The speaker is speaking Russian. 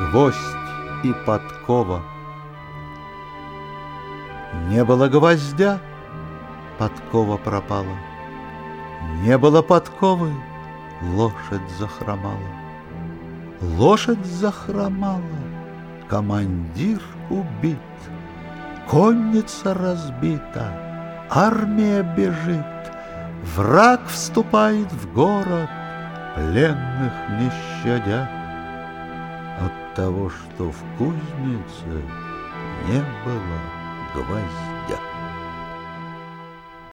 гвоздь и подкова. Не было гвоздя, подкова пропала. Не было подковы, лошадь захромала. Лошадь захромала, командир убит, Конница разбита, армия бежит, Враг вступает в город, пленных не щадя. От того, что в кузнице не было гвоздя.